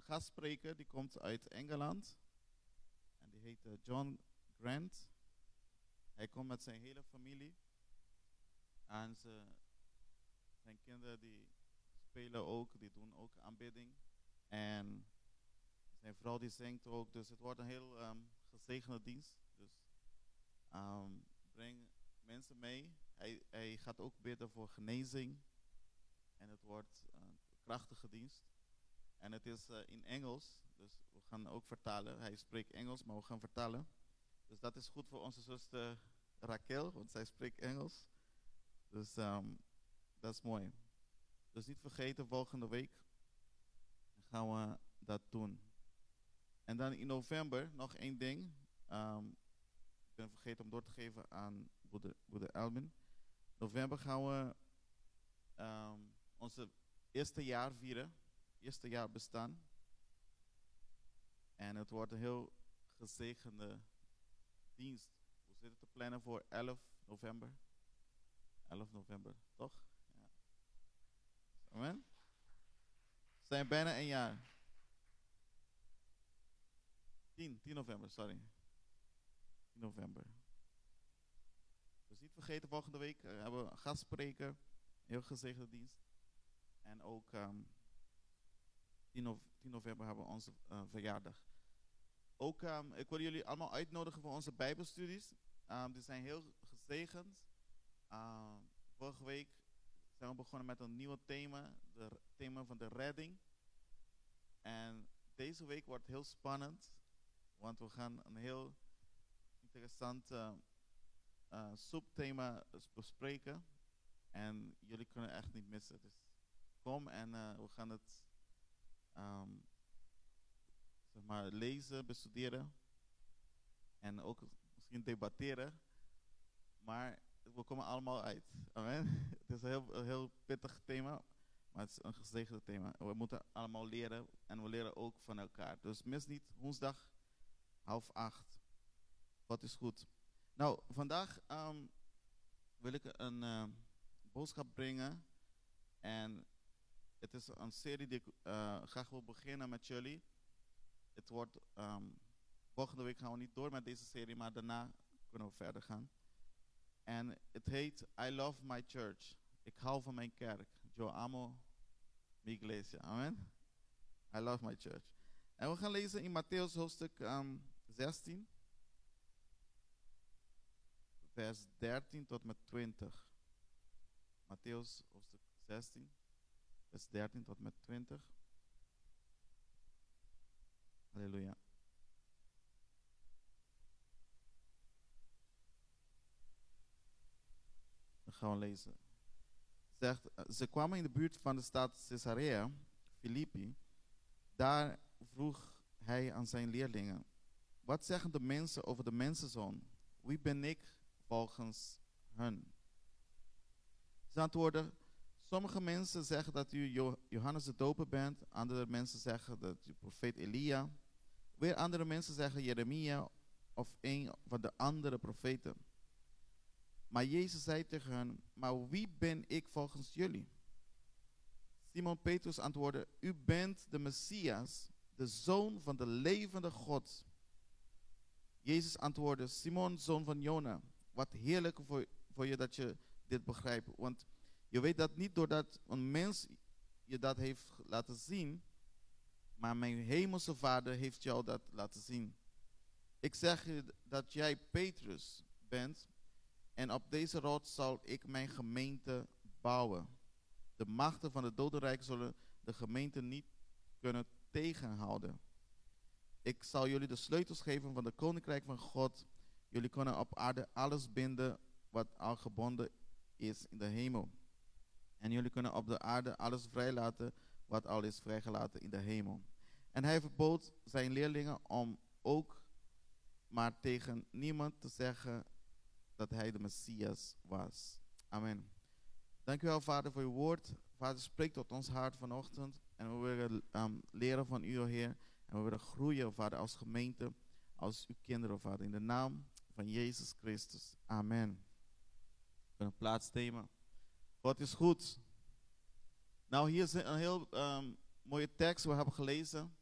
een gastspreker die komt uit Engeland. En die heet eh, John Grant. Hij komt met zijn hele familie. En ze, zijn kinderen die spelen ook, die doen ook aanbidding. En zijn vrouw die zingt ook. Dus het wordt een heel ehm, gezegende dienst. Dus ehm, breng mensen mee. Hij, hij gaat ook bidden voor genezing. En het wordt een krachtige dienst. En het is eh, in Engels. Dus we gaan ook vertalen. Hij spreekt Engels, maar we gaan vertalen. Dus dat is goed voor onze zuster Raquel, want zij spreekt Engels. Dus ehm, dat is mooi. Dus niet vergeten, volgende week gaan we dat doen. En dan in november nog één ding. Ehm, ik ben vergeten om door te geven aan broeder, broeder Elvin. November gaan we um, onze eerste jaar vieren. Eerste jaar bestaan. En het wordt een heel gezegende dienst. We zitten te plannen voor 11 november. 11 november, toch? Ja. Amen. We zijn bijna een jaar. 10, 10 november, sorry. 10 november. Dus niet vergeten, volgende week uh, hebben we een gastspreker. Heel gezegende dienst. En ook um, 10, no 10, november hebben we onze uh, verjaardag. Ook, um, ik wil jullie allemaal uitnodigen voor onze Bijbelstudies. Um, die zijn heel gezegend. Uh, vorige week zijn we begonnen met een nieuw thema. Het thema van de redding. En deze week wordt heel spannend. Want we gaan een heel interessant uh, uh, subthema bespreken. En jullie kunnen echt niet missen. Dus kom en uh, we gaan het um, zeg maar, lezen, bestuderen. En ook misschien debatteren. Maar we komen allemaal uit. Amen. Het is een heel, heel pittig thema. Maar het is een gezegende thema. We moeten allemaal leren. En we leren ook van elkaar. Dus mis niet woensdag half acht. Wat is goed. Nou, vandaag um, wil ik een uh, boodschap brengen. En het is een serie die ik uh, graag beginnen met jullie. Het wordt, um, volgende week gaan we niet door met deze serie, maar daarna kunnen we verder gaan. En het heet I Love My Church. Ik hou van mijn kerk. Yo amo mi iglesia. Amen. I love my church. En we gaan lezen in Matthäus hoofdstuk um, 16. Vers 13 tot met 20. Matthäus hoofdstuk 16. Vers 13 tot met 20. Halleluja. Dan gaan we lezen. Zegt, ze kwamen in de buurt van de stad Caesarea, Filippi. Daar vroeg hij aan zijn leerlingen: Wat zeggen de mensen over de mensenzoon? Wie ben ik volgens hun? Ze antwoorden: Sommige mensen zeggen dat u Johannes de Doper bent, andere mensen zeggen dat u profeet Elia, weer andere mensen zeggen Jeremia of een van de andere profeten. Maar Jezus zei tegen hen, maar wie ben ik volgens jullie? Simon Petrus antwoordde, u bent de Messias, de zoon van de levende God. Jezus antwoordde, Simon, zoon van Jona, wat heerlijk voor, voor je dat je dit begrijpt. Want je weet dat niet doordat een mens je dat heeft laten zien, maar mijn hemelse vader heeft jou dat laten zien. Ik zeg je dat jij Petrus bent en op deze rots zal ik mijn gemeente bouwen. De machten van het dodenrijk zullen de gemeente niet kunnen tegenhouden. Ik zal jullie de sleutels geven van de koninkrijk van God. Jullie kunnen op aarde alles binden wat al gebonden is in de hemel. En jullie kunnen op de aarde alles vrijlaten wat al is vrijgelaten in de hemel. En hij verbood zijn leerlingen om ook maar tegen niemand te zeggen dat hij de Messias was. Amen. Dank u wel, Vader, voor uw woord. Vader, spreek tot ons hart vanochtend. En we willen um, leren van u, Heer. En we willen groeien, Vader, als gemeente, als uw kinderen, Vader. In de naam van Jezus Christus. Amen. We kunnen plaats nemen. God is goed. Nou, hier is een heel um, mooie tekst we hebben gelezen.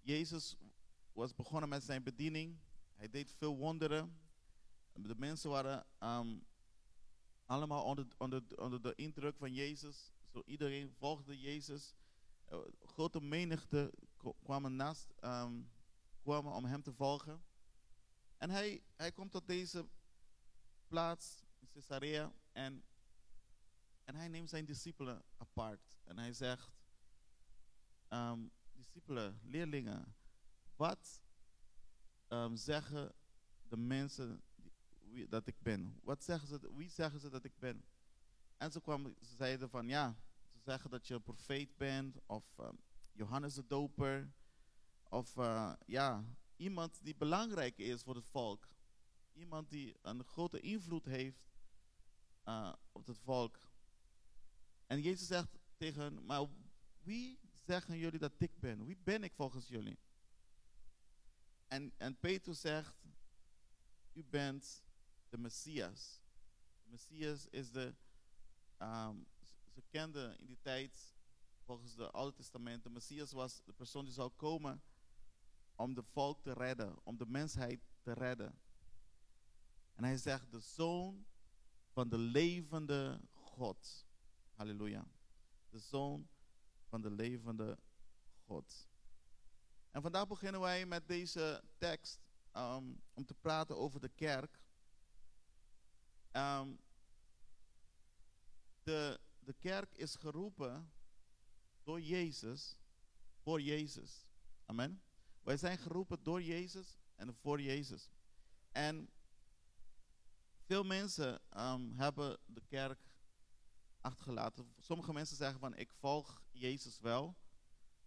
Jezus was begonnen met zijn bediening. Hij deed veel wonderen. De mensen waren ehm, allemaal onder, onder, onder de indruk van Jezus. Zo iedereen volgde Jezus. Uh, grote menigte kwamen, naast, um, kwamen om hem te volgen. En hij, hij komt tot deze plaats, Caesarea, en, en hij neemt zijn discipelen apart. En hij zegt, um, discipelen, leerlingen, wat um, zeggen de mensen dat ik ben? Wat zeggen ze, wie zeggen ze dat ik ben? En ze, kwamen, ze zeiden van ja, ze zeggen dat je een profeet bent, of um, Johannes de Doper, of uh, ja, iemand die belangrijk is voor het volk. Iemand die een grote invloed heeft uh, op het volk. En Jezus zegt tegen hen, maar wie zeggen jullie dat ik ben? Wie ben ik volgens jullie? En, en Petrus zegt, u bent de Messias. De Messias is de, um, ze kenden in die tijd, volgens het Oude Testament, de Messias was de persoon die zou komen om de volk te redden, om de mensheid te redden. En hij zegt, de zoon van de levende God. Halleluja. De zoon van de levende God. En vandaag beginnen wij met deze tekst um, om te praten over de kerk. Um, de, de kerk is geroepen door Jezus, voor Jezus. Amen. Wij zijn geroepen door Jezus en voor Jezus. En veel mensen um, hebben de kerk achtergelaten. Sommige mensen zeggen van ik volg Jezus wel,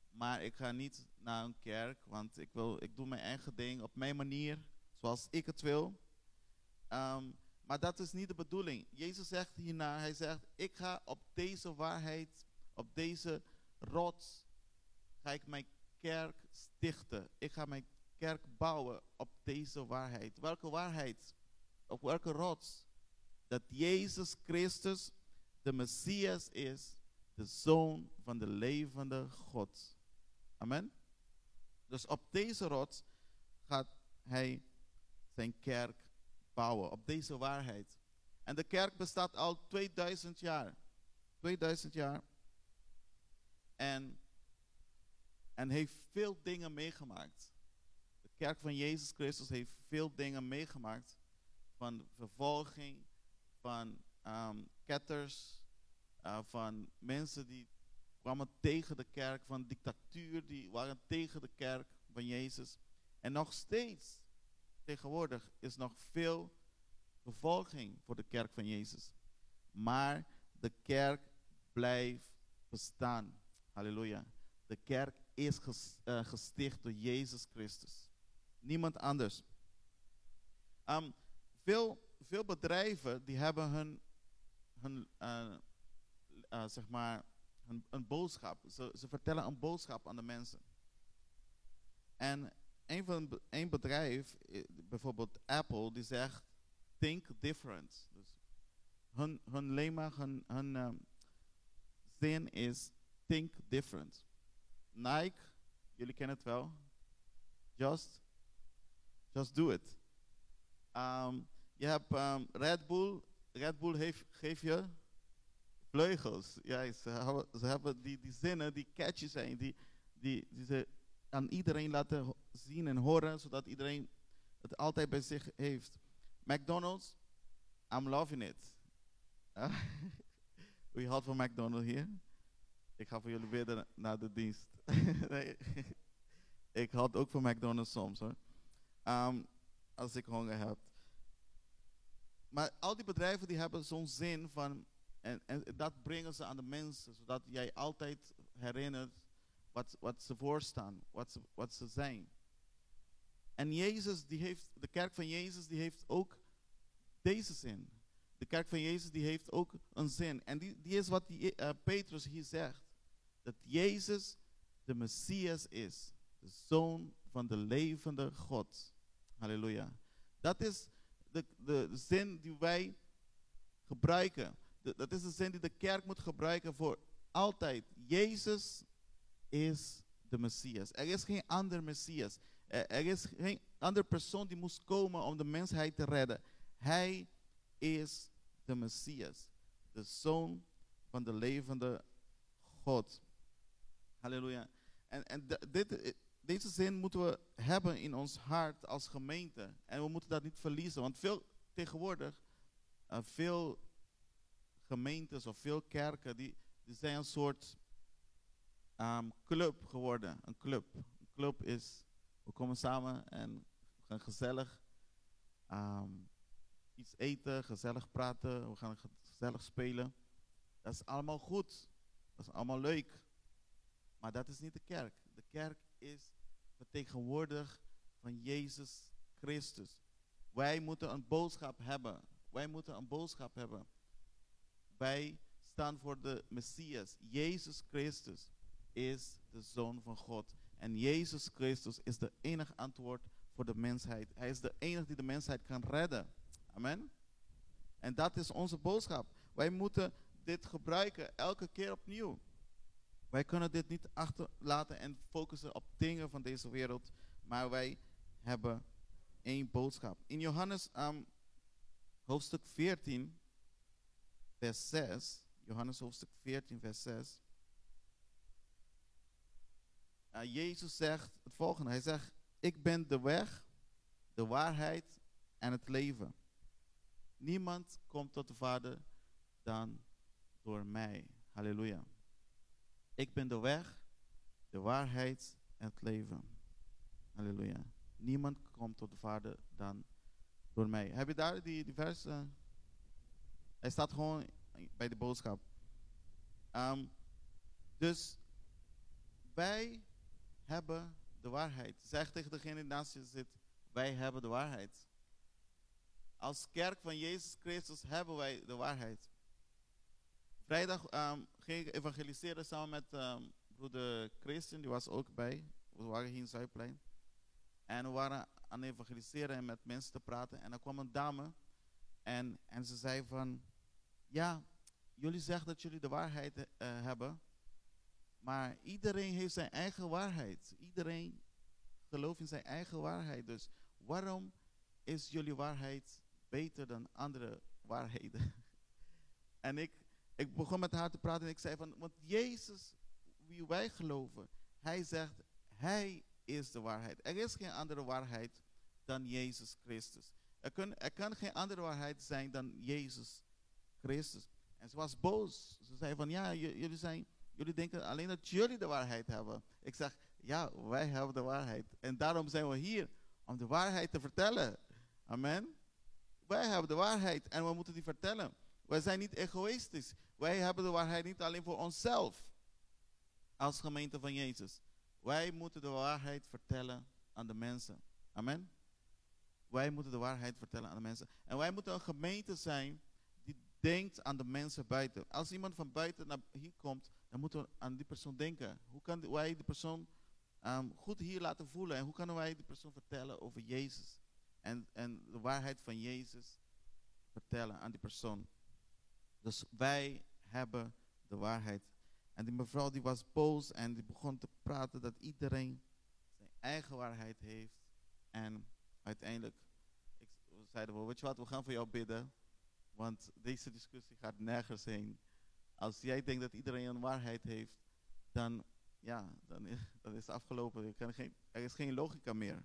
maar ik ga niet naar een kerk, want ik, wil, ik doe mijn eigen ding op mijn manier, zoals ik het wil. Um, maar dat is niet de bedoeling. Jezus zegt hierna, hij zegt, ik ga op deze waarheid, op deze rots, ga ik mijn kerk stichten. Ik ga mijn kerk bouwen op deze waarheid. Welke waarheid? Op welke rots? Dat Jezus Christus de Messias is, de Zoon van de levende God. Amen. Dus op deze rots gaat hij zijn kerk bouwen, op deze waarheid. En de kerk bestaat al 2000 jaar. 2000 jaar. En, en heeft veel dingen meegemaakt. De kerk van Jezus Christus heeft veel dingen meegemaakt. Van vervolging, van um, ketters, uh, van mensen die kwamen tegen de kerk, van dictatuur, die waren tegen de kerk van Jezus. En nog steeds, tegenwoordig, is nog veel vervolging voor de kerk van Jezus. Maar de kerk blijft bestaan. Halleluja. De kerk is uh, gesticht door Jezus Christus. Niemand anders. Um, veel, veel bedrijven die hebben hun, hun uh, uh, zeg maar, een, een boodschap. Ze, ze, vertellen een boodschap aan de mensen. En een, van, een bedrijf, bijvoorbeeld Apple, die zegt, think different. Dus hun, hun lema, hun, hun zin is, think different. Nike, jullie kennen het wel. Just, just do it. Um, je hebt um, Red Bull. Red Bull heeft, geeft je vleugels. Ja, ze hebben, die, die zinnen die catchy zijn, die, die, die ze aan iedereen laten zien en horen, zodat iedereen het altijd bij zich heeft. McDonald's, I'm loving it. Wie houdt van McDonald's hier? Ik ga voor jullie weer naar de dienst. ik houd ook van McDonald's soms hoor. Um, als ik honger heb. Maar al die bedrijven die hebben zo'n zin van en, en dat brengen ze aan de mensen, zodat jij altijd herinnert wat, wat ze voorstaan, wat ze, wat ze zijn. En Jezus, die heeft, de kerk van Jezus, die heeft ook deze zin. De kerk van Jezus, die heeft ook een zin. En die, die is wat die, uh, Petrus hier zegt. Dat Jezus de Messias is. De Zoon van de levende God. Halleluja. Dat is de, de zin die wij gebruiken dat is de zin die de kerk moet gebruiken voor altijd. Jezus is de Messias. Er is geen ander Messias. Er, is geen andere persoon die moest komen om de mensheid te redden. Hij is de Messias, de zoon van de levende God. Halleluja. En, en dit, deze zin moeten we hebben in ons hart als gemeente. En we moeten dat niet verliezen. Want veel tegenwoordig, eh, veel gemeentes of veel kerken, die, die zijn een soort ehm, club geworden. Een club. Een club is, we komen samen en we gaan gezellig ehm, iets eten, gezellig praten, we gaan ge- gezellig spelen. Dat is allemaal goed. Dat is allemaal leuk. Maar dat is niet de kerk. De kerk is vertegenwoordig van Jezus Christus. Wij moeten een boodschap hebben. Wij moeten een boodschap hebben. Wij staan voor de Messias. Jezus Christus is de Zoon van God. En Jezus Christus is de enige antwoord voor de mensheid. Hij is de enige die de mensheid kan redden. Amen. En dat is onze boodschap. Wij moeten dit gebruiken elke keer opnieuw. Wij kunnen dit niet achterlaten en focussen op dingen van deze wereld, maar wij hebben één boodschap. In Johannes ehm, hoofdstuk 14, vers 6, Johannes hoofdstuk 14, vers 6, eh, Jezus zegt het volgende. Hij zegt, ik ben de weg, de waarheid en het leven. Niemand komt tot de Vader dan door mij. Halleluja. Ik ben de weg, de waarheid en het leven. Halleluja. Niemand komt tot de Vader dan door mij. Heb je daar die, die vers? eh? hij staat gewoon bij de boodschap. Ehm, dus wij hebben de waarheid. Zeg tegen degene die naast je zit, wij hebben de waarheid. Als kerk van Jezus Christus hebben wij de waarheid. Vrijdag ehm, evangeliseren samen met ehm, broeder Christian, die was ook bij. We waren hier in Zuidplein. En we waren aan het evangeliseren en met mensen te praten. En er kwam een dame en, en ze zei van, ja, jullie zeggen dat jullie de waarheid eh, hebben. Maar iedereen heeft zijn eigen waarheid. Iedereen gelooft in zijn eigen waarheid. Dus waarom is jullie waarheid beter dan andere waarheden? en ik, ik begon met haar te praten en ik zei van, want Jezus, wie wij geloven, hij zegt, hij is de waarheid. Er is geen andere waarheid dan Jezus Christus. Er, er kan geen andere waarheid zijn dan Jezus Christus. En ze was boos. Ze zei van, ja, jullie, zijn, jullie denken alleen dat jullie de waarheid hebben. Ik zeg, ja, wij hebben de waarheid. En daarom zijn we hier, om de waarheid te vertellen. Amen. Wij hebben de waarheid en we moeten die vertellen. Wij zijn niet egoïstisch. Wij hebben de waarheid niet alleen voor onszelf. Als gemeente van Jezus. Wij moeten de waarheid vertellen aan de mensen. Amen. Wij moeten de waarheid vertellen aan de mensen. En wij moeten een gemeente zijn die denkt aan de mensen buiten. Als iemand van buiten naar hier komt, dan moeten we aan die persoon denken. Hoe kunnen wij die persoon ehm, goed hier laten voelen? En hoe kunnen wij die persoon vertellen over Jezus? En, en de waarheid van Jezus vertellen aan die persoon. Dus wij hebben de waarheid. En die mevrouw die was boos en die begon te praten dat iedereen zijn eigen waarheid heeft. En uiteindelijk ik, zeiden we, weet je wat, we gaan voor jou bidden. Want deze discussie gaat nergens heen. Als jij denkt dat iedereen een waarheid heeft, dan, ja, dan, is, dan is het afgelopen. Er, er is geen logica meer.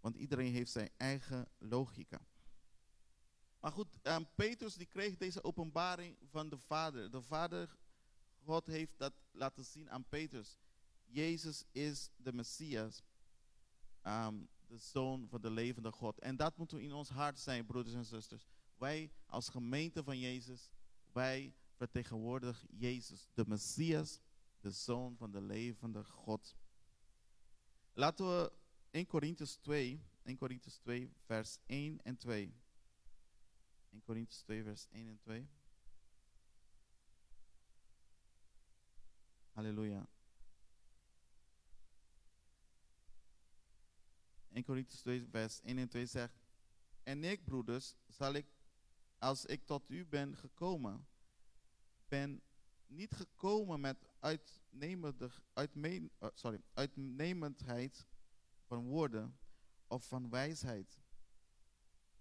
Want iedereen heeft zijn eigen logica. Maar goed, ehm, Petrus die kreeg deze openbaring van de Vader. De Vader, God heeft dat laten zien aan Petrus. Jezus is de Messias, ehm, de Zoon van de levende God. En dat moet in ons hart zijn, broeders en zusters. Wij als gemeente van Jezus, wij vertegenwoordigen Jezus, de Messias, de Zoon van de levende God. Laten we 1 Corinthians 2, 1 Corinthians 2, vers 1 en 2. 1 Corinthians 2, vers 1 en 2. Halleluja. 1 Corinthians 2, vers 1 en 2 zegt: En ik, broeders, zal ik, als ik tot u ben gekomen, ben niet gekomen met uh, sorry, uitnemendheid van woorden of van wijsheid.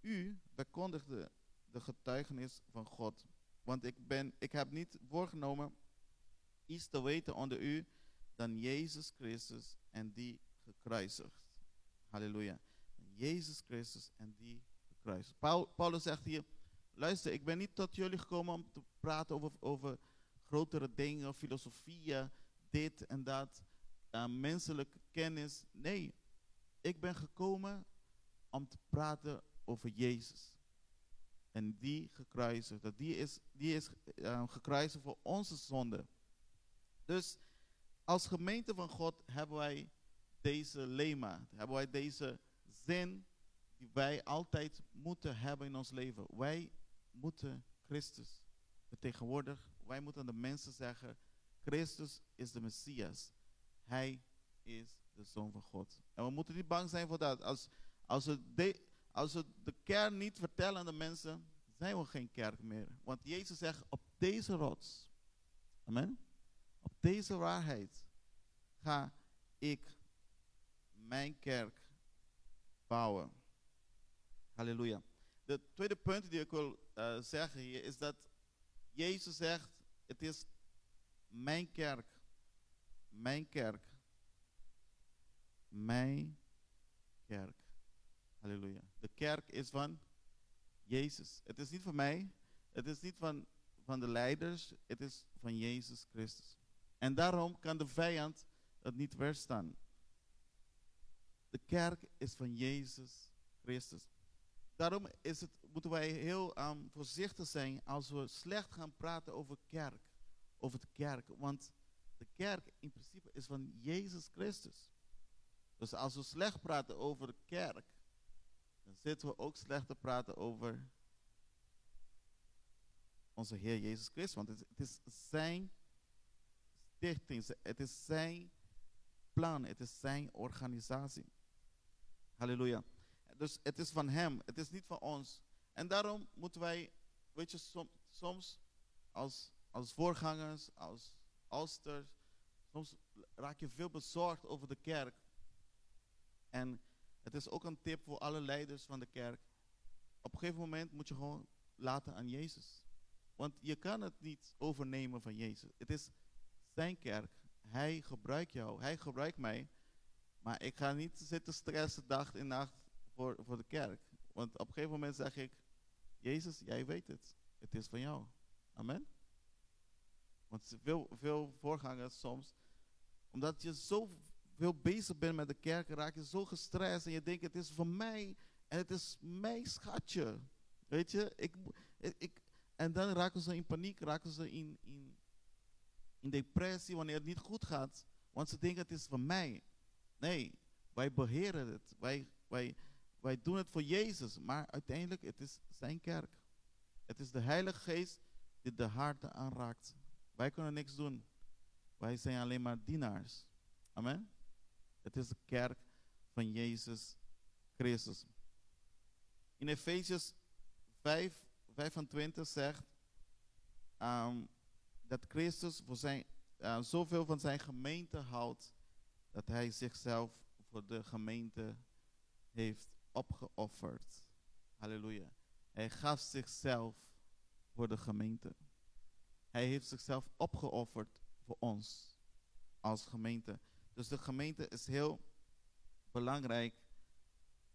U bekondigde de getuigenis van God. Want ik, ben, ik heb niet voorgenomen iets te weten onder u dan Jezus Christus en die gekruisigd. Halleluja. Jezus Christus en die gekruisigd. Paul, Paulus zegt hier, luister, ik ben niet tot jullie gekomen om te praten over, over grotere dingen, filosofieën, dit en dat, uh, menselijke kennis. Nee, ik ben gekomen om te praten over Jezus. En die gekruisigd, die is, die is uh, gekruisigd voor onze zonde. Dus als gemeente van God hebben wij deze lema, hebben wij deze zin die wij altijd moeten hebben in ons leven. Wij moeten Christus vertegenwoordigen. Wij moeten aan de mensen zeggen, Christus is de Messias. Hij is de Zoon van God. En we moeten niet bang zijn voor dat. Als, als, we, de, als we de kern niet vertellen aan de mensen, zijn we geen kerk meer. Want Jezus zegt, op deze rots, amen, op deze waarheid ga ik mijn kerk bouwen. Halleluja. De tweede punt die ik wil uh, zeggen hier is dat Jezus zegt, het is mijn kerk. Mijn kerk. Mijn kerk. Halleluja. De kerk is van Jezus. Het is niet van mij. Het is niet van, van de leiders. Het is van Jezus Christus. En daarom kan de vijand het niet weerstaan. De kerk is van Jezus Christus. Daarom is het, moeten wij heel um, voorzichtig zijn als we slecht gaan praten over kerk. Over de kerk. Want de kerk in principe is van Jezus Christus. Dus als we slecht praten over de kerk, dan zitten we ook slecht te praten over onze Heer Jezus Christus. Want het, is zijn stichting, het is zijn plan, het is zijn organisatie. Halleluja. Dus het is van hem, het is niet van ons. En daarom moeten wij, weet je, soms als, als voorgangers, als oudsters, soms raak je veel bezorgd over de kerk. En het is ook een tip voor alle leiders van de kerk. Op een gegeven moment moet je gewoon laten aan Jezus. Want je kan het niet overnemen van Jezus. Het is zijn kerk. Hij gebruikt jou, hij gebruikt mij. Maar ik ga niet zitten stressen dag en nacht voor, voor de kerk. Want op een gegeven moment zeg ik, Jezus, jij weet het. Het is van jou. Amen. Want veel, veel voorgangers soms, omdat je zo veel bezig bent met de kerk, raak je zo gestrest en je denkt, het is van mij en het is mijn schatje. Weet je, ik, ik, en dan raken ze in paniek, raken ze in, in, in depressie wanneer het niet goed gaat. Want ze denken, het is van mij. Nee, wij beheren het. Wij, wij, wij doen het voor Jezus, maar uiteindelijk het is zijn kerk. Het is de Heilige Geest die de harten aanraakt. Wij kunnen niks doen. Wij zijn alleen maar dienaars. Amen. Het is de kerk van Jezus Christus. In Efesius 5, 25 zegt um, dat Christus voor zijn, uh, zoveel van zijn gemeente houdt dat hij zichzelf voor de gemeente heeft opgeofferd. Halleluja. Hij gaf zichzelf voor de gemeente. Hij heeft zichzelf opgeofferd voor ons als gemeente. Dus de gemeente is heel belangrijk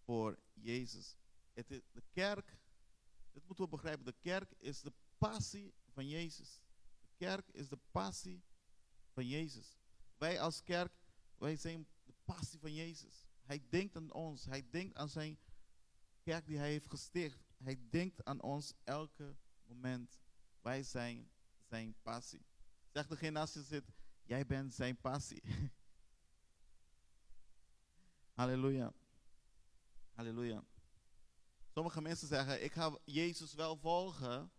voor Jezus. Het is, de kerk, dit moeten we begrijpen, de kerk is de passie van Jezus. De kerk is de passie van Jezus. Wij als kerk, wij zijn de passie van Jezus. Hij denkt aan ons. Hij denkt aan zijn kerk die hij heeft gesticht. Hij denkt aan ons elke moment. Wij zijn zijn passie. Zeg degene naast je zit, jij bent zijn passie. Halleluja. Halleluja. Sommige mensen zeggen, ik ga Jezus wel volgen,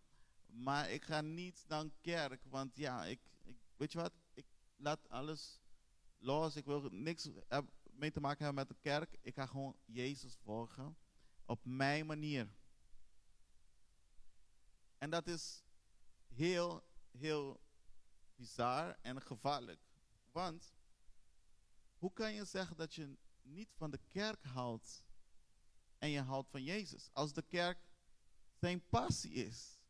maar ik ga niet naar kerk. Want ja, ik, ik, weet je wat, ik laat alles los. Ik wil niks mee te maken hebben met de kerk. Ik ga gewoon Jezus volgen op mijn manier. En dat is heel, heel bizar en gevaarlijk. Want hoe kan je zeggen dat je niet van de kerk houdt en je houdt van Jezus? Als de kerk zijn passie is.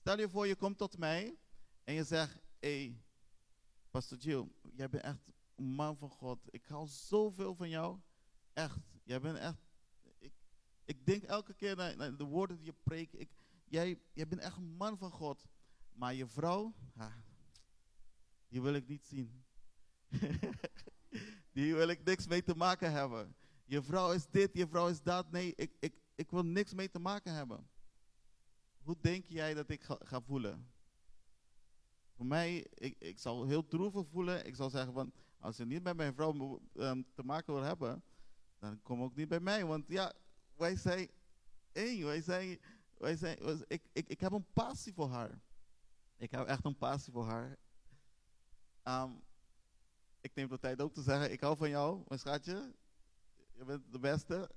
Stel je voor, je komt tot mij en je zegt: Hé, hey, Pastor Jill, jij bent echt een man van God. Ik hou zoveel van jou. Echt. Jij bent echt. Ik, ik denk elke keer naar, de woorden die je preekt. Ik, jij, jij bent echt een man van God. Maar je vrouw, die wil ik niet zien. die wil ik niks mee te maken hebben. Je vrouw is dit, je vrouw is dat. Nee, ik, ik, ik wil niks mee te maken hebben. Hoe denk jij dat ik ga, voelen? Voor mij, ik, ik zal heel droevig voelen. Ik zal zeggen van, als je niet met mijn vrouw um, te maken wil hebben, dan kom ook niet bij mij. Want ja, wij zijn één. Wij zijn, wij zijn, ik, ik, ik heb een passie voor haar. Ik heb echt een passie voor haar. Um, ik neem de tijd ook te zeggen, ik hou van jou, mijn schatje. Je bent de beste.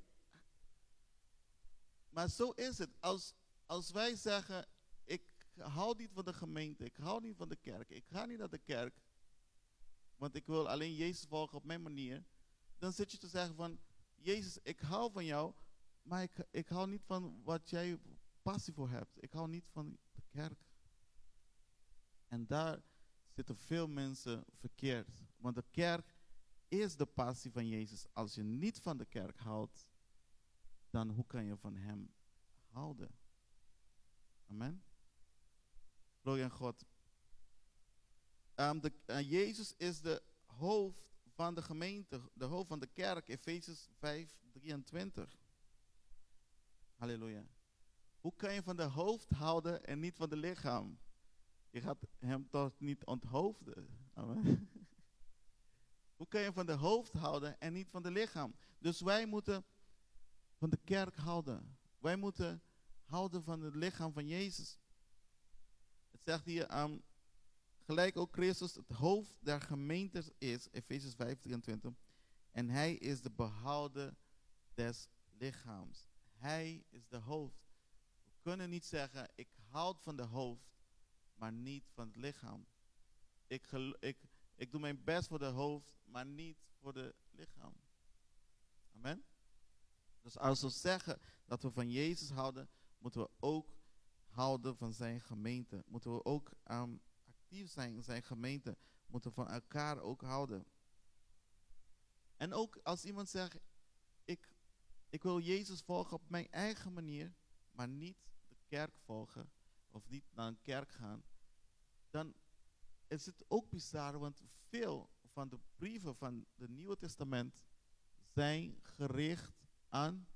Maar zo is het. Als, als wij zeggen, ik hou niet van de gemeente, ik hou niet van de kerk, ik ga niet naar de kerk, want ik wil alleen Jezus volgen op mijn manier, dan zit je te zeggen van, Jezus, ik hou van jou, maar ik, ik hou niet van wat jij passie voor hebt. Ik hou niet van de kerk. En daar zitten veel mensen verkeerd. Want de kerk is de passie van Jezus. Als je niet van de kerk houdt, dan hoe kan je van Hem houden? Amen. Glorie aan God. Um, de, uh, Jezus is de hoofd van de gemeente, de hoofd van de kerk, Efezes 5, 23. Halleluja. Hoe kan je van de hoofd houden en niet van de lichaam? Je gaat hem toch niet onthoofden. Amen. Hoe kan je van de hoofd houden en niet van de lichaam? Dus wij moeten van de kerk houden. Wij moeten houden van het lichaam van Jezus. Het zegt hier um, gelijk ook Christus het hoofd der gemeentes is, Efesius 5, 23. En hij is de behouden des lichaams. Hij is de hoofd. We kunnen niet zeggen, ik houd van de hoofd, maar niet van het lichaam. Ik, ik, ik doe mijn best voor de hoofd, maar niet voor het lichaam. Amen. Dus als we zeggen dat we van Jezus houden, moeten we ook houden van zijn gemeente. Moeten we ook actief zijn in zijn gemeente. Moeten we van elkaar ook houden. En ook als iemand zegt, ik, ik wil Jezus volgen op mijn eigen manier, maar niet de kerk volgen of niet naar een kerk gaan, dan is het ook bizar, want veel van de brieven van het Nieuwe Testament zijn gericht aan,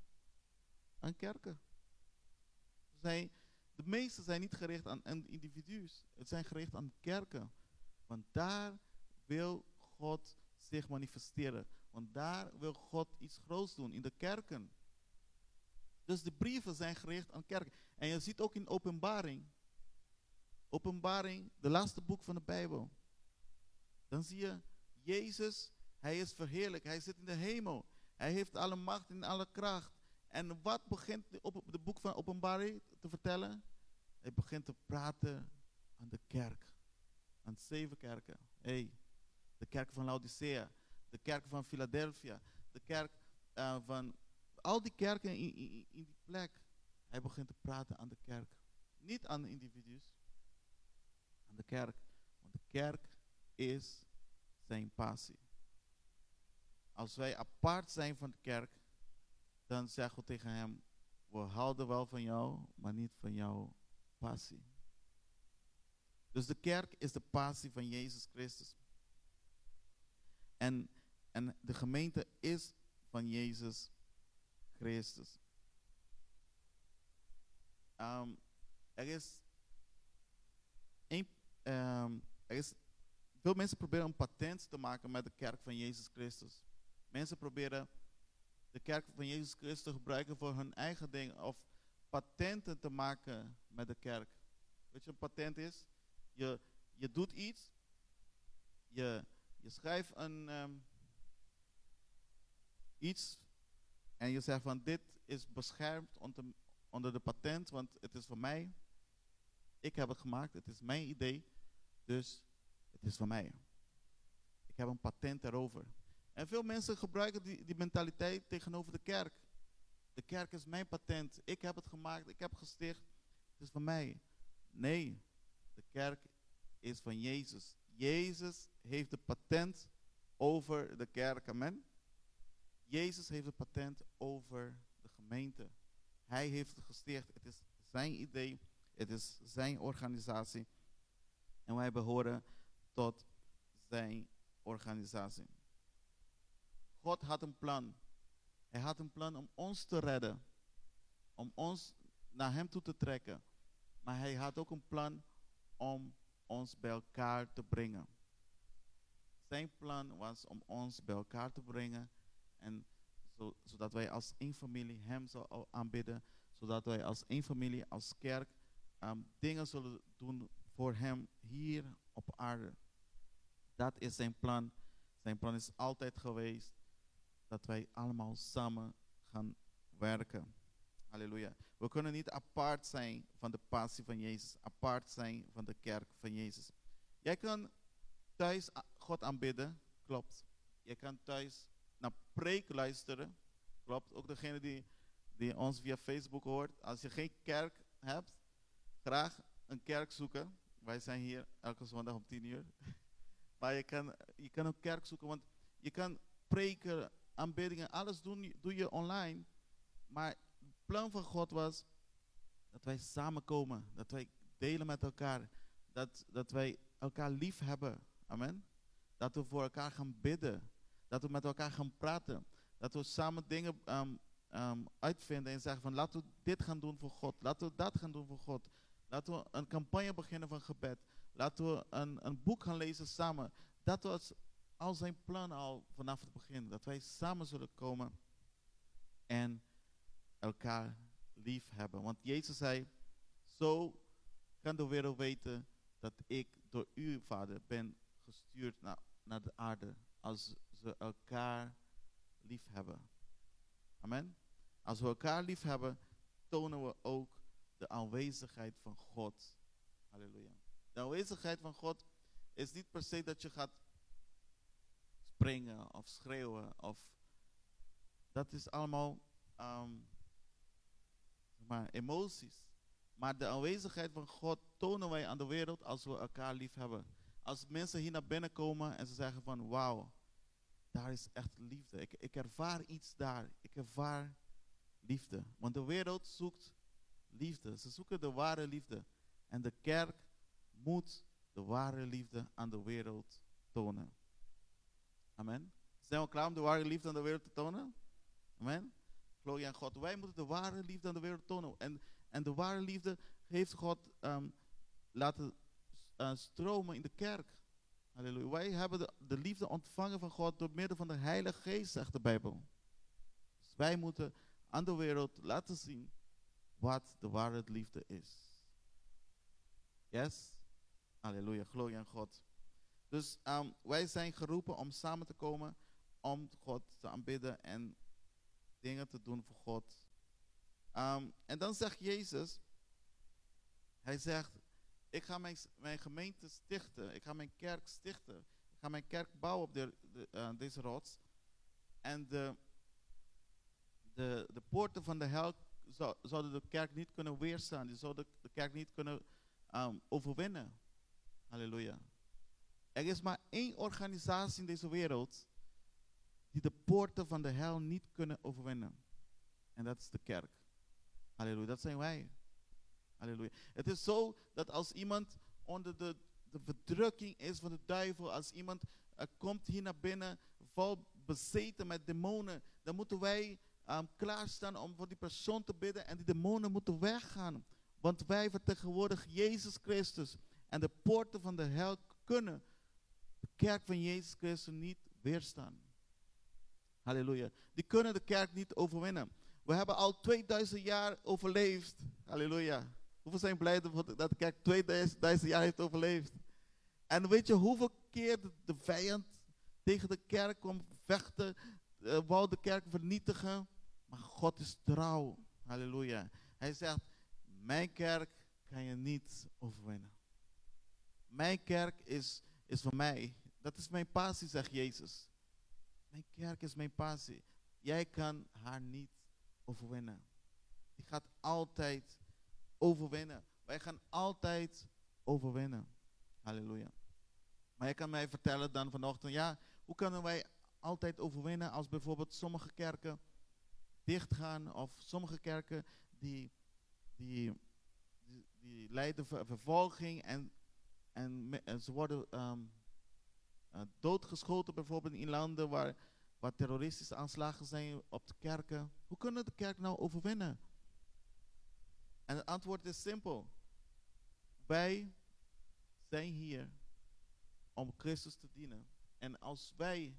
aan kerken. Zijn, de meeste zijn niet gericht aan, aan individuen, het zijn gericht aan kerken. Want daar wil God zich manifesteren. Want daar wil God iets groots doen, in de kerken. Dus de brieven zijn gericht aan kerken. En je ziet ook in openbaring, openbaring, de laatste boek van de Bijbel. Dan zie je Jezus, hij is verheerlijk, hij zit in de hemel. Hij heeft alle macht en alle kracht. En wat begint op de boek van Openbaring te vertellen? Hij begint te praten aan de kerk. Aan zeven kerken. Hey, de kerk van Laodicea, de kerk van Philadelphia, de kerk uh, van al die kerken in, in, in, die plek. Hij begint te praten aan de kerk. Niet aan de individu's, de kerk. Want de kerk is zijn passie. Als wij apart zijn van de kerk, dan zeggen we tegen hem, we houden wel van jou, maar niet van jouw passie. Dus de kerk is de passie van Jezus Christus. En, en de gemeente is van Jezus Christus. Um, er is um, is veel mensen proberen een patent te maken met de kerk van Jezus Christus. Mensen proberen de kerk van Jezus Christus te gebruiken voor hun eigen ding. Of patenten te maken met de kerk. Weet je een patent is? Je, je doet iets. Je, je schrijft een, um, iets. En je zegt van dit is beschermd onder, onder de patent, want het is voor mij. Ik heb het gemaakt, het is mijn idee, dus het is van mij. Ik heb een patent erover. En veel mensen gebruiken die, die mentaliteit tegenover de kerk. De kerk is mijn patent. Ik heb het gemaakt, ik heb gesticht. Het is van mij. Nee, de kerk is van Jezus. Jezus heeft de patent over de kerk. Amen. Jezus heeft het patent over de gemeente. Hij heeft het gesticht. Het is zijn idee. Het is zijn organisatie. En wij behoren tot zijn organisatie. God had een plan. Hij had een plan om ons te redden. Om ons naar hem toe te trekken. Maar hij had ook een plan om ons bij elkaar te brengen. Zijn plan was om ons bij elkaar te brengen. En zo, zodat wij als één familie hem zullen aanbidden. Zodat wij als één familie, als kerk, um, dingen zullen doen voor hem hier op aarde. Dat is zijn plan. Zijn plan is altijd geweest dat wij allemaal samen gaan werken. Halleluja. We kunnen niet apart zijn van de passie van Jezus, apart zijn van de kerk van Jezus. Jij kan thuis God aanbidden, klopt. Je kan thuis naar preek luisteren, klopt. Ook degene die, die ons via Facebook hoort. Als je geen kerk hebt, graag een kerk zoeken. Wij zijn hier elke zondag om tien uur. Maar je kan, je kan een kerk zoeken, want je kan preken, aanbiddingen, alles doen, doe je online. Maar het plan van God was dat wij samenkomen, dat wij delen met elkaar, dat, dat wij elkaar lief hebben. Amen. Dat we voor elkaar gaan bidden, dat we met elkaar gaan praten, dat we samen dingen um, um, uitvinden en zeggen van laten we dit gaan doen voor God, laten we dat gaan doen voor God. Laten we een campagne beginnen van gebed. Laten we een, een boek gaan lezen samen. Dat was al zijn plan al vanaf het begin. Dat wij samen zullen komen en elkaar lief hebben. Want Jezus zei, zo kan de wereld weten dat ik door u, Vader, ben gestuurd naar, naar de aarde. Als ze elkaar lief hebben. Amen. Als we elkaar lief hebben, tonen we ook de aanwezigheid van God. Halleluja. De aanwezigheid van God is niet per se dat je gaat springen of schreeuwen. Of, dat is allemaal um, maar emoties. Maar de aanwezigheid van God tonen wij aan de wereld als we elkaar lief hebben. Als mensen hier naar binnen komen en ze zeggen van wauw, daar is echt liefde. Ik, ik ervaar iets daar. Ik ervaar liefde. Want de wereld zoekt liefde. Ze zoeken de ware liefde. En de kerk moet de ware liefde aan de wereld tonen. Amen. Zijn we klaar om de ware liefde aan de wereld te tonen? Amen. Glorie aan God. Wij moeten de ware liefde aan de wereld tonen. En, en de ware liefde heeft God um, laten uh, stromen in de kerk. Halleluja. Wij hebben de, de, liefde ontvangen van God door middel van de Heilige Geest, zegt de Bijbel. Dus wij moeten aan de wereld laten zien wat de ware liefde is. Yes? Halleluja, glorie aan God. Dus um, wij zijn geroepen om samen te komen, om God te aanbidden en dingen te doen voor God. Um, en dan zegt Jezus, hij zegt, ik ga mijn, mijn gemeente stichten, ik ga mijn kerk stichten, ik ga mijn kerk bouwen op de, uh, deze rots. En de, de, de poorten van de hel zou, zouden de kerk niet kunnen weerstaan, die zouden de kerk niet kunnen um, overwinnen. Halleluja. Er is maar één organisatie in deze wereld die de poorten van de hel niet kunnen overwinnen. En dat is de kerk. Halleluja, dat zijn wij. Halleluja. Het is zo dat als iemand onder de, de verdrukking is van de duivel, als iemand uh, komt hier naar binnen vol bezeten met demonen, dan moeten wij um, klaarstaan om voor die persoon te bidden en die demonen moeten weggaan. Want wij vertegenwoordigen Jezus Christus. En de poorten van de hel kunnen de kerk van Jezus Christus niet weerstaan. Halleluja. Die kunnen de kerk niet overwinnen. We hebben al 2000 jaar overleefd. Halleluja. Hoeveel zijn blij dat de kerk 2000 jaar heeft overleefd? En weet je hoeveel keer de vijand tegen de kerk kwam vechten, uh, wou de kerk vernietigen? Maar God is trouw. Halleluja. Hij zegt, mijn kerk kan je niet overwinnen. Mijn kerk is, is voor mij. Dat is mijn passie, zegt Jezus. Mijn kerk is mijn passie. Jij kan haar niet overwinnen. Die gaat altijd overwinnen. Wij gaan altijd overwinnen. Halleluja. Maar je kan mij vertellen dan vanochtend, ja, hoe kunnen wij altijd overwinnen als bijvoorbeeld sommige kerken dichtgaan of sommige kerken die, die, die, lijden vervolging en, en, ze worden ehm, eh, doodgeschoten bijvoorbeeld in landen waar, waar terroristische aanslagen zijn op de kerken. Hoe kunnen de kerk nou overwinnen? En het antwoord is simpel. Wij zijn hier om Christus te dienen. En als wij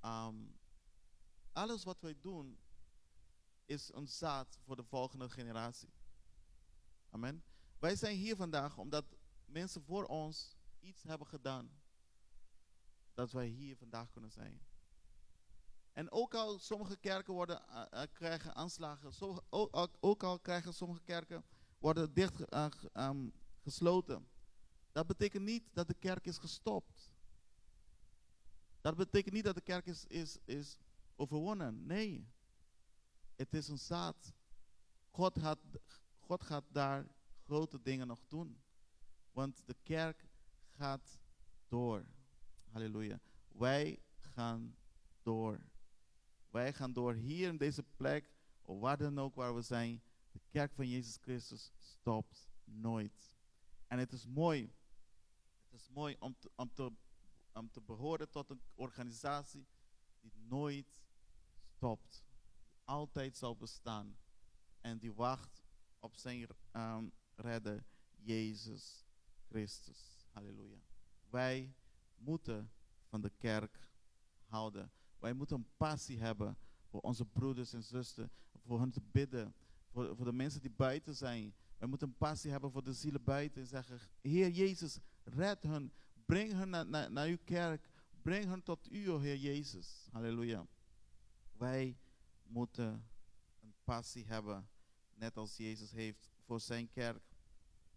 ehm, alles wat wij doen is een zaad voor de volgende generatie. Amen. Wij zijn hier vandaag omdat mensen voor ons iets hebben gedaan. Dat wij hier vandaag kunnen zijn. En ook al sommige kerken worden, uh, krijgen aanslagen, ook, al krijgen sommige kerken worden dicht uh, um, gesloten. Dat betekent niet dat de kerk is gestopt. Dat betekent niet dat de kerk is, is, is overwonnen. Nee. Het is een zaad. God gaat, God gaat daar grote dingen nog doen. Want de kerk gaat door. Halleluja. Wij gaan door. Wij gaan door hier in deze plek, of waar dan ook waar we zijn. De kerk van Jezus Christus stopt nooit. En het is mooi. Het is mooi om te, om te, om te behoren tot een organisatie die nooit stopt. Altijd zal bestaan. En die wacht op zijn um, redder, Jezus Christus. Halleluja. Wij moeten van de kerk houden. Wij moeten een passie hebben voor onze broeders en zusters, voor hen te bidden, voor, voor de mensen die buiten zijn. Wij moeten een passie hebben voor de zielen buiten en zeggen, Heer Jezus, red hen, breng hen naar, naar, naar uw kerk, breng hen tot u, oh Heer Jezus. Halleluja. Wij moeten een passie hebben, net als Jezus heeft voor zijn kerk.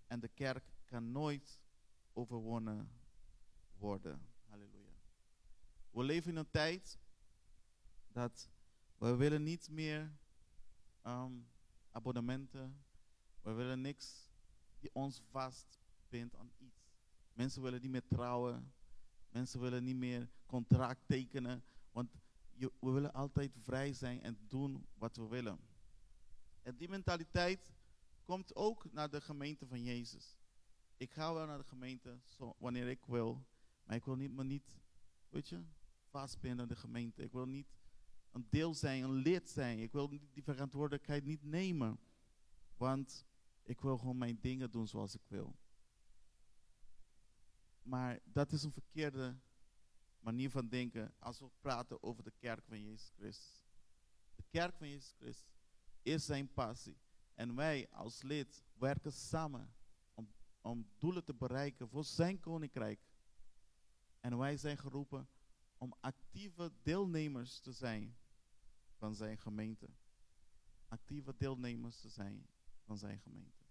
En de kerk kan nooit overwonnen worden. Halleluja. We leven in een tijd dat we willen niet meer um, abonnementen. We willen niks die ons vastbindt aan iets. Mensen willen niet meer trouwen. Mensen willen niet meer contract tekenen. Want je, we willen altijd vrij zijn en doen wat we willen. En die mentaliteit komt ook naar de gemeente van Jezus. Ik ga wel naar de gemeente wanneer ik wil. Maar ik wil niet, me niet, weet je, vastbinden aan de gemeente. Ik wil niet een deel zijn, een lid zijn. Ik wil die verantwoordelijkheid niet nemen. Want ik wil gewoon mijn dingen doen zoals ik wil. Maar dat is een verkeerde manier van denken als we praten over de kerk van Jezus Christus. De kerk van Jezus Christus is zijn passie. En wij als lid werken samen om, om doelen te bereiken voor zijn koninkrijk. En wij zijn geroepen om actieve deelnemers te zijn van zijn gemeente. Actieve deelnemers te zijn van zijn gemeente.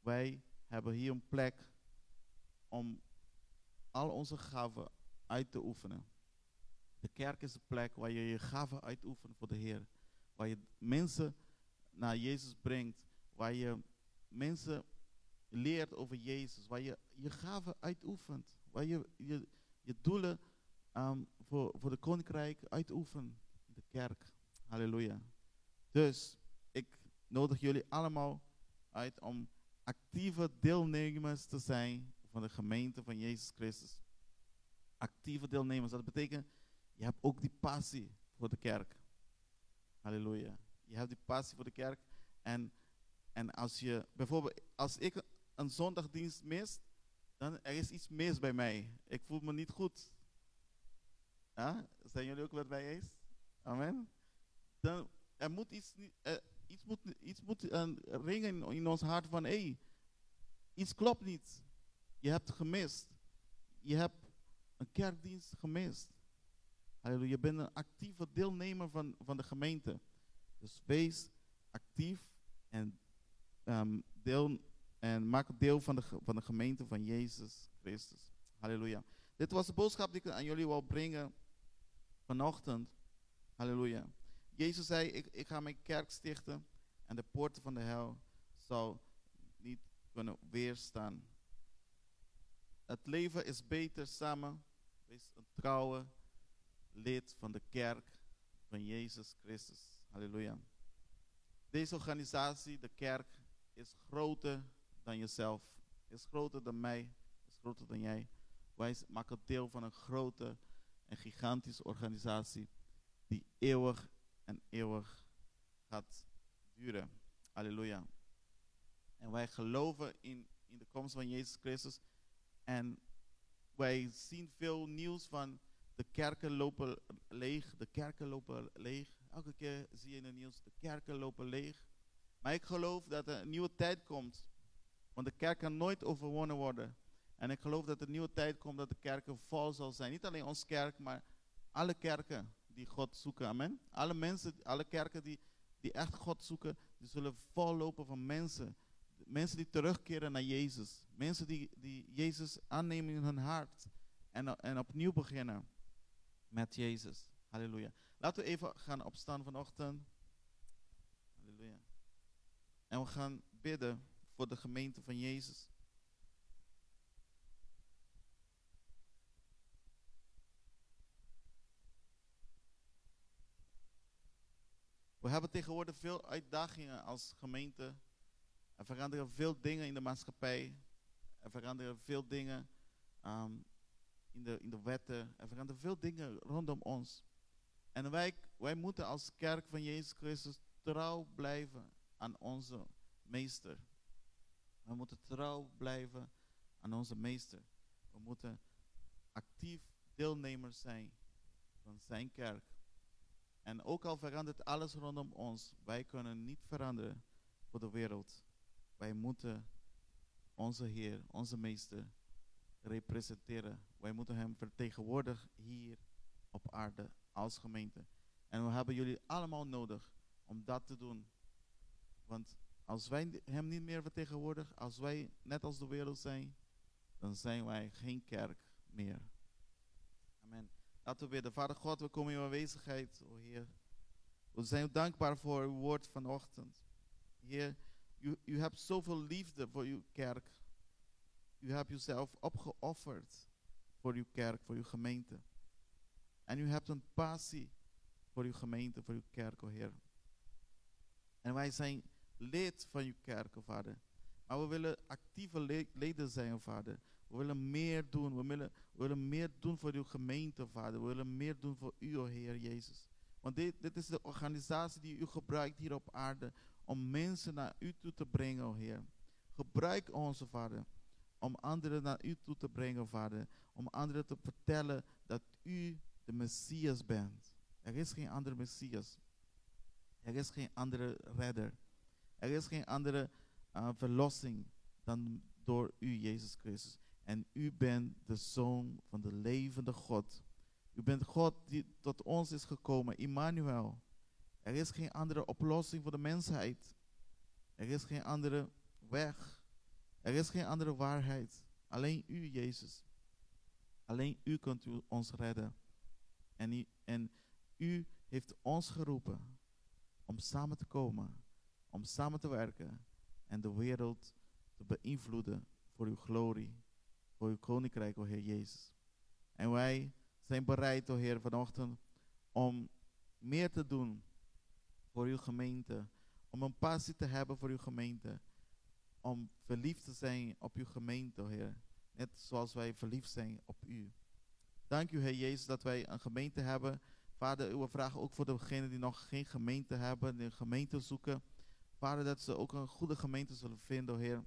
Wij hebben hier een plek om al onze gaven uit te oefenen. De kerk is de plek waar je je gaven uitoefent voor de Heer. Waar je mensen naar Jezus brengt. Waar je mensen leert over Jezus. Waar je je gaven uitoefent. Waar je je, je doelen um, voor, voor de koninkrijk uitoefent de kerk. Halleluja. Dus ik nodig jullie allemaal uit om actieve deelnemers te zijn van de gemeente van Jezus Christus. Actieve deelnemers, dat betekent, je hebt ook die passie voor de kerk. Halleluja. Je hebt die passie voor de kerk. En, en als je, bijvoorbeeld, als ik een zondagdienst mis, dan er is iets mis bij mij. Ik voel me niet goed. Ja? Zijn jullie ook wat bij eens? Amen. Dan, er moet iets, iets moet, iets moet uh, ringen in ons hart van, hé, hey, iets klopt niet. Je hebt gemist. Je hebt een kerkdienst gemist. Halleluja. Je bent een actieve deelnemer van, van de gemeente. Dus wees actief en ehm, deel en maak deel van de, van de gemeente van Jezus Christus. Halleluja. Dit was de boodschap die ik aan jullie wil brengen vanochtend. Halleluja. Jezus zei, ik, ik ga mijn kerk stichten en de poorten van de hel zal niet kunnen weerstaan. Het leven is beter samen. Wees een trouwe lid van de kerk van Jezus Christus. Halleluja. Deze organisatie, de kerk, is groter dan jezelf. Is groter dan mij. Is groter dan jij. Wij maken deel van een grote en gigantische organisatie die eeuwig en eeuwig gaat duren. Halleluja. En wij geloven in, in de komst van Jezus Christus. En wij zien veel nieuws van de kerken lopen leeg. De kerken lopen leeg. Elke keer zie je in het nieuws, de kerken lopen leeg. Maar ik geloof dat er een nieuwe tijd komt. Want de kerk kan nooit overwonnen worden. En ik geloof dat er een nieuwe tijd komt dat de kerken vol zal zijn. Niet alleen onze kerk, maar alle kerken die God zoeken. Amen. Alle mensen, alle kerken die, die echt God zoeken, die zullen vol lopen van mensen. Mensen die terugkeren naar Jezus. Mensen die, die Jezus aannemen in hun hart. En, en opnieuw beginnen met Jezus. Halleluja. Laten we even gaan opstaan vanochtend. Halleluja. En we gaan bidden voor de gemeente van Jezus. We hebben tegenwoordig veel uitdagingen als gemeente. Er veranderen veel dingen in de maatschappij. Er veranderen veel dingen ehm, in, de, in de wetten. Er veranderen veel dingen rondom ons. En wij, wij moeten als kerk van Jezus Christus trouw blijven aan onze meester. We moeten trouw blijven aan onze meester. We moeten actief deelnemers zijn van zijn kerk. En ook al verandert alles rondom ons, wij kunnen niet veranderen voor de wereld. Wij moeten onze Heer, onze Meester, representeren. Wij moeten Hem vertegenwoordigen hier op aarde als gemeente. En we hebben jullie allemaal nodig om dat te doen. Want als wij Hem niet meer vertegenwoordigen, als wij net als de wereld zijn, dan zijn wij geen kerk meer. Amen. Laten we bidden. Vader God, we komen in uw aanwezigheid, o Heer. We zijn dankbaar voor uw woord vanochtend. Heer, u, u hebt zoveel liefde voor uw kerk. U hebt uzelf opgeofferd voor uw kerk, voor uw gemeente. En u hebt een passie voor uw gemeente, voor uw kerk, o Heer. En wij zijn lid van uw kerk, o Vader. Maar we willen actieve le- leden zijn, o Vader. We willen meer doen. We willen, we willen meer doen voor uw gemeente, Vader. We willen meer doen voor u, o Heer Jezus. Want dit, dit is de organisatie die u gebruikt hier op aarde om mensen naar u toe te brengen, o Heer. Gebruik onze Vader om anderen naar u toe te brengen, Vader. Om anderen te vertellen dat u de Messias bent. Er is geen andere Messias. Er is geen andere redder. Er is geen andere uh, verlossing dan door u, Jezus Christus. En u bent de Zoon van de levende God. U bent God die tot ons is gekomen, Immanuel. Er is geen andere oplossing voor de mensheid. Er is geen andere weg. Er is geen andere waarheid. Alleen u, Jezus. Alleen u kunt u ons redden. En u, en u heeft ons geroepen om samen te komen, om samen te werken en de wereld te beïnvloeden voor uw glorie, voor uw koninkrijk, o Heer Jezus. En wij zijn bereid, o Heer, vanochtend om meer te doen voor uw gemeente, om een passie te hebben voor uw gemeente, om verliefd te zijn op uw gemeente, o Heer, net zoals wij verliefd zijn op u. Dank u, Heer Jezus, dat wij een gemeente hebben. Vader, we vragen ook voor degenen die nog geen gemeente hebben, die een gemeente zoeken. Vader, dat ze ook een goede gemeente zullen vinden, o Heer.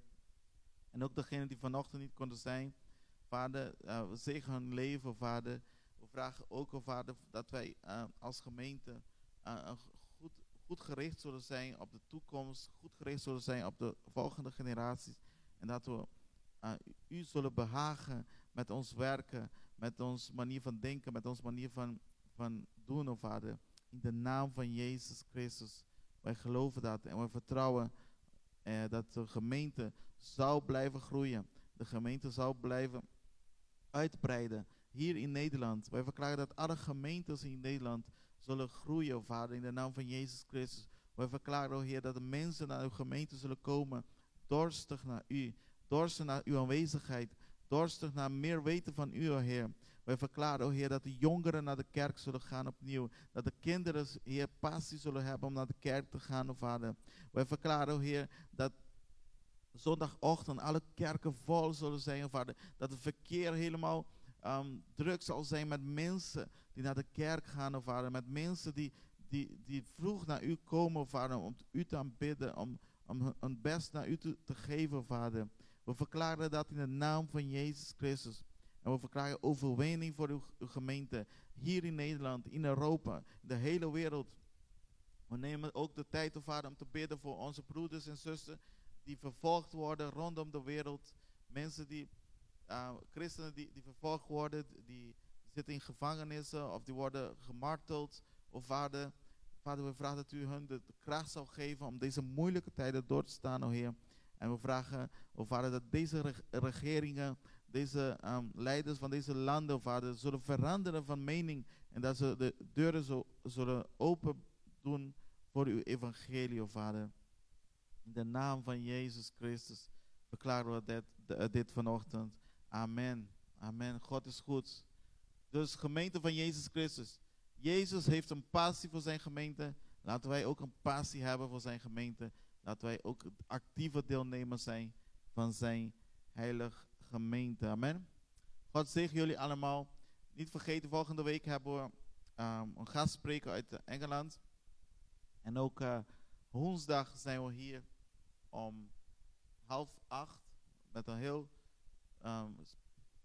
En ook degenen die vanochtend niet konden zijn. Vader, uh, zegen hun leven, Vader. We vragen ook, o Vader, dat wij uh, als gemeente uh, goed, gericht zullen zijn op de toekomst. Goed gericht zullen zijn op de volgende generaties. En dat we u zullen behagen met ons werken, met onze manier van denken, met onze manier van, van doen, oh Vader. In de naam van Jezus Christus. Wij geloven dat en wij vertrouwen eh, dat de gemeente zou blijven groeien. De gemeente zou blijven uitbreiden hier in Nederland. Wij verklaren dat alle gemeentes in Nederland zullen groeien, Vader, in de naam van Jezus Christus. Wij verklaren, oh Heer, dat de mensen naar uw gemeente zullen komen, dorstig naar u, dorstig naar uw aanwezigheid, dorstig naar meer weten van u, oh Heer. Wij verklaren, oh Heer, dat de jongeren naar de kerk zullen gaan opnieuw. Dat de kinderen, Heer, passie zullen hebben om naar de kerk te gaan, oh Vader. Wij verklaren, oh Heer, dat zondagochtend alle kerken vol zullen zijn, oh Vader. Dat het verkeer helemaal um, druk zal zijn met mensen die naar de kerk gaan, oh Vader. Met mensen die, die, die vroeg naar u komen, oh Vader, om u te aanbidden, om, om hun best naar u te, geven, oh Vader. We verklaren dat in de naam van Jezus Christus. En we verklaren overwinning voor uw, gemeente. Hier in Nederland, in Europa, de hele wereld. We nemen ook de tijd, Vader, om te bidden voor onze broeders en zussen die vervolgd worden rondom de wereld. Mensen die uh, christenen die, die vervolgd worden, die zitten in gevangenissen of die worden gemarteld. Of vader, vader, we vragen dat u hun de, kracht zal geven om deze moeilijke tijden door te staan, oh Heer. En we vragen, oh Vader, dat deze regeringen, deze um, leiders van deze landen, oh Vader, zullen veranderen van mening. En dat ze de deuren zullen open doen voor uw evangelie, oh Vader. In de naam van Jezus Christus verklaren we dit vanochtend. Amen. Amen. God is goed. Dus gemeente van Jezus Christus. Jezus heeft een passie voor zijn gemeente. Laten wij ook een passie hebben voor zijn gemeente. Laten wij ook actieve deelnemers zijn van zijn heilige gemeente. Amen. God zegen jullie allemaal. Niet vergeten, volgende week hebben we um, een gastspreker uit Engeland. En ook uh, woensdag zijn we hier om half acht met een heel um,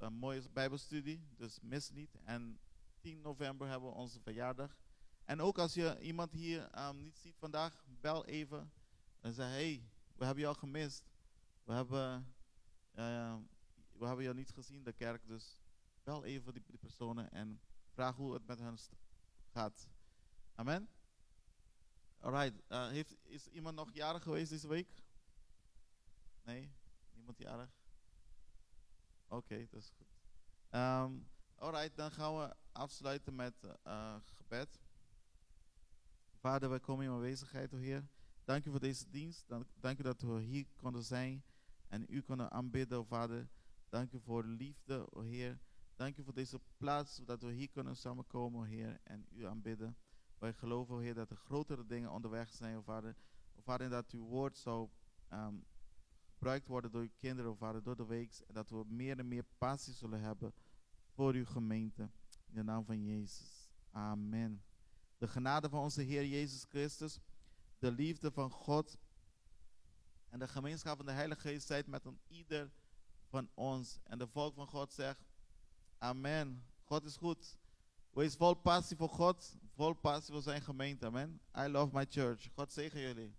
een mooie Bijbelstudie, dus mis niet. En 10 november hebben we onze verjaardag. En ook als je iemand hier um, niet ziet vandaag, bel even en zeg: Hey, we hebben jou gemist. We hebben, uh, we hebben jou niet gezien, de kerk. Dus bel even die, die personen en vraag hoe het met hen gaat. Amen. Alright, uh, heeft, is iemand nog jarig geweest deze week? Nee? Niemand jarig? Oké, dat is goed. Um, alright, dan gaan we afsluiten met uh, gebed. Vader, wij komen in uw aanwezigheid, oh Heer. Dank u voor deze dienst. Dank, u dat we hier konden zijn en u konden aanbidden, oh Vader. Dank u voor liefde, oh Heer. Dank u voor deze plaats, dat we hier kunnen samenkomen, oh Heer, en u aanbidden. Wij geloven, oh Heer, dat er grotere dingen onderweg zijn, oh Vader. Oh Vader, dat uw woord zou um, gebruikt worden door uw kinderen, Vader, door de week. En dat we meer en meer passie zullen hebben voor uw gemeente. In de naam van Jezus. Amen. De genade van onze Heer Jezus Christus, de liefde van God en de gemeenschap van de Heilige Geest zijt met een ieder van ons. En de volk van God zegt, Amen. God is goed. Wees vol passie voor God, vol passie voor zijn gemeente. Amen. I love my church. God zegen jullie.